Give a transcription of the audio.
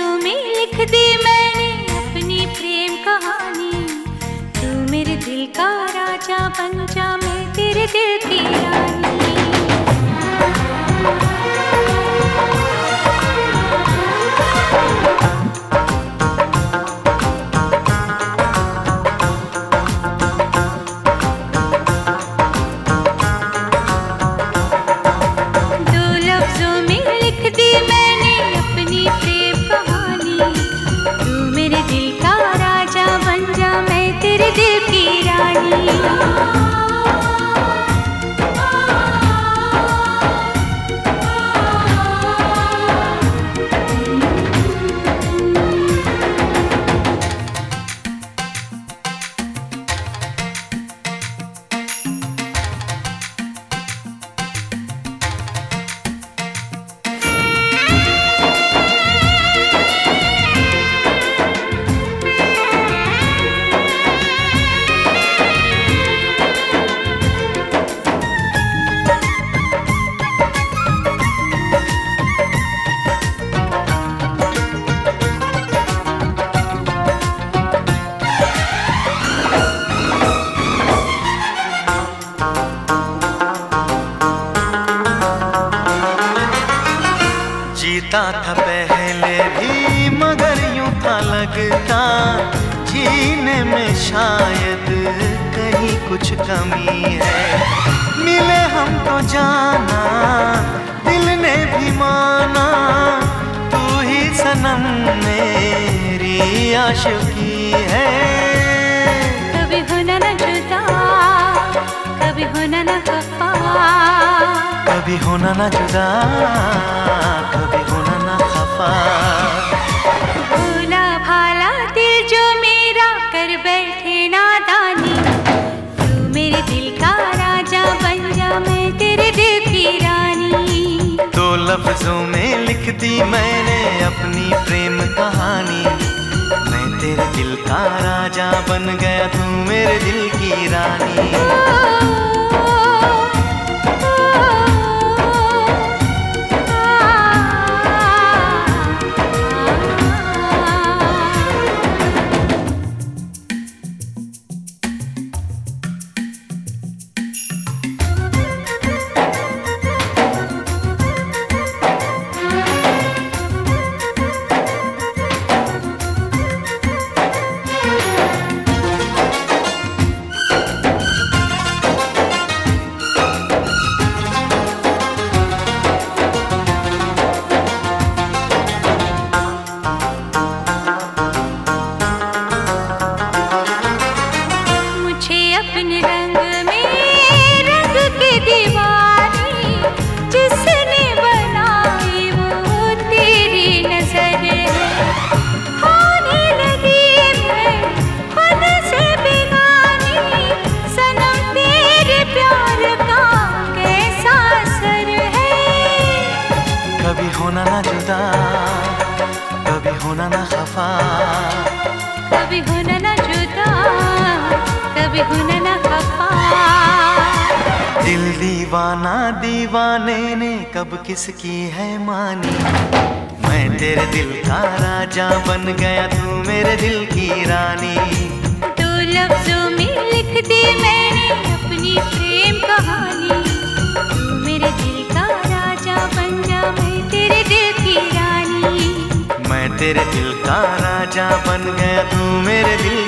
तू में लिख दी मैंने अपनी प्रेम कहानी। तू मेरे दिल का राजा बन जा, मैं तेरे दिल की रानी। जीता था पहले भी मगर यूँ था लगता जीने में शायद कहीं कुछ कमी है। मिले हम तो जाना दिल ने भी माना तू ही सनम मेरी आशिकी है। कभी होना न जुदा कभी होना न खफा। कभी होना ना जुदा। भोला भाला दिल जो मेरा कर बैठे नादानी। तू मेरे दिल का राजा बन जा मैं तेरे दिल की रानी। दो लफ्जों में लिख दी मैंने अपनी प्रेम कहानी। मैं तेरे दिल का राजा बन गया तू मेरे दिल की रानी। होना ना जुदा कभी होना ना खफा। कभी होना ना जुदा कभी होना ना खफा। दिल दीवाना दीवाने ने कब किसकी है मानी? मैं तेरे दिल का राजा बन गया तू मेरे दिल की रानी। दो लफ्जों में लिख दी मैंने अपनी प्रेम कहानी। तेरे दिल का राजा बन गया तू मेरे दिल